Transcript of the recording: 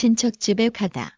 친척 집에 가다.